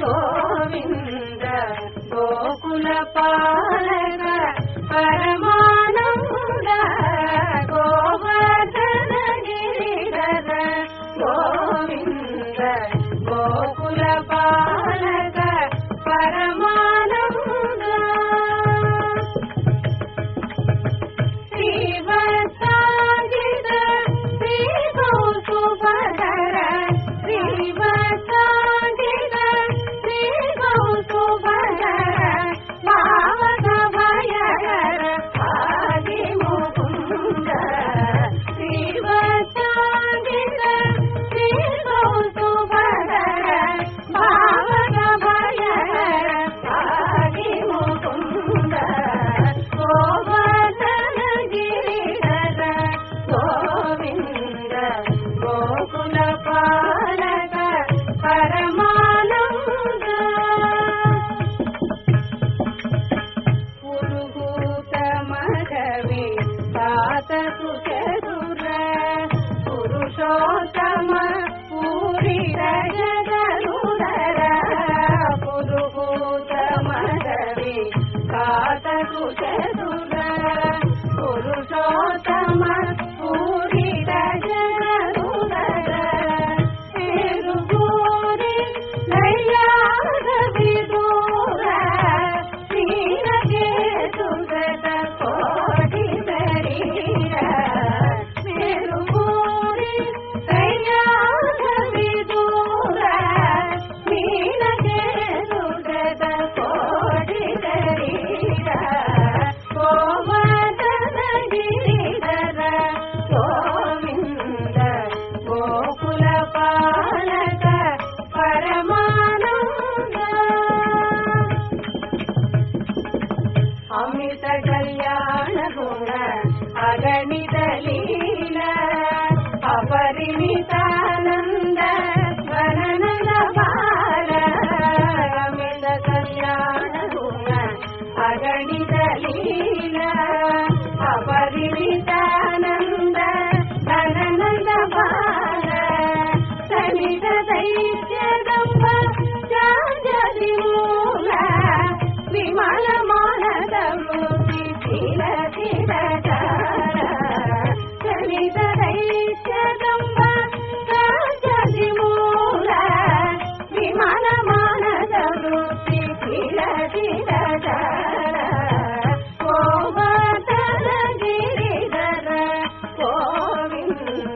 గోవింద గోకుల పాలన పర హతతు చతుర పురుషోత్తమ పూరి జగదరుదర పురుభూతమ కవి కాతకు చతుర పురుషో அகணித லீல அபரிமிதானந்த ஸ்மரணத பால அமிர்த கல்யாண குண அகணித லீல அபரிமிதானந்த ஸ்மரணத தைத்திய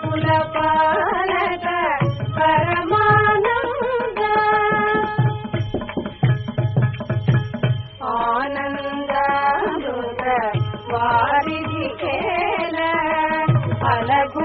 కులపాలక పరమానంద ఆనంద వారిది కేల అలగు